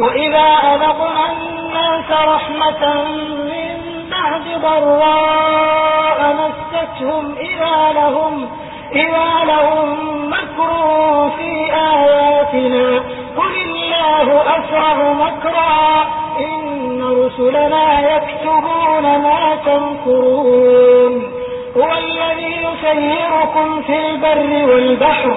وإذا أذقنا الناس رحمة من بعد ضراء مستهم إذا لهم, إذا لهم مكر في آياتنا. قل الله أسرع مكرا. إن رسلنا يكتبون ما تنكرون هو الذي يسيركم في البر والبحر.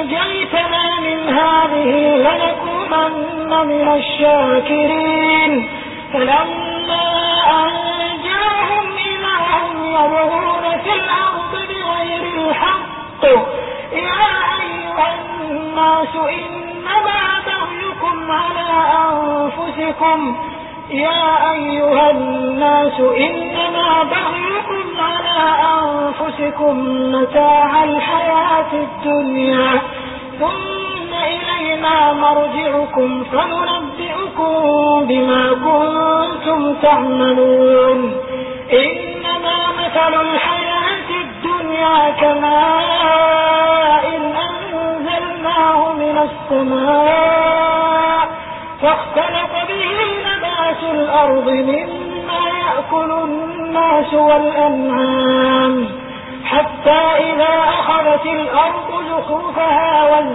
أنجيتنا من هذه لنكونن من الشاكرين. فلما أنجاهم إذا هم يبغون في الأرض بغير الحق يا أيها الناس إنما بغيكم على أنفسكم. يا أيها الناس إنما بغيكم على أنفسكم متاع الحياة الدنيا. ثم إلينا مرجعكم فننبئكم بما كنتم تعملون. إنما مثل الحياة الدنيا كماء أنزلناه من السماء فاختلط به نبات الأرض مما يأكل الناس والأنعام حتى إذا أخذت الأرض زخرفها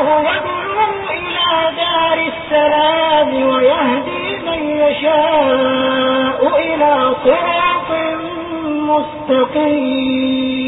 والله يدعو إلى دار السلام ويهدي من يشاء إلى صراط مستقيم.